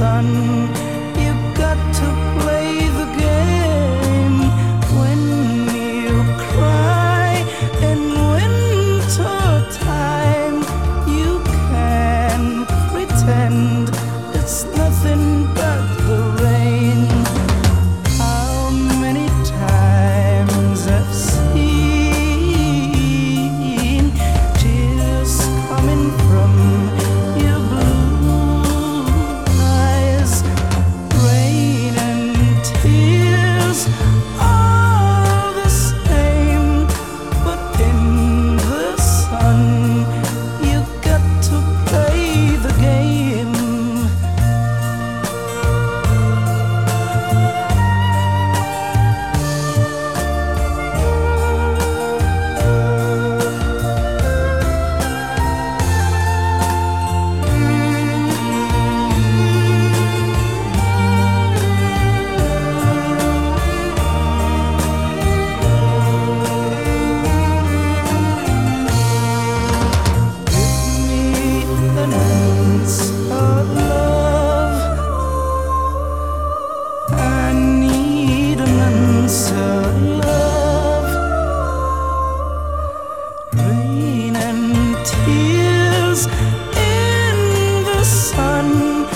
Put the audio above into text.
sun. You got to play the game when you cry in winter time. You can pretend. in the sun.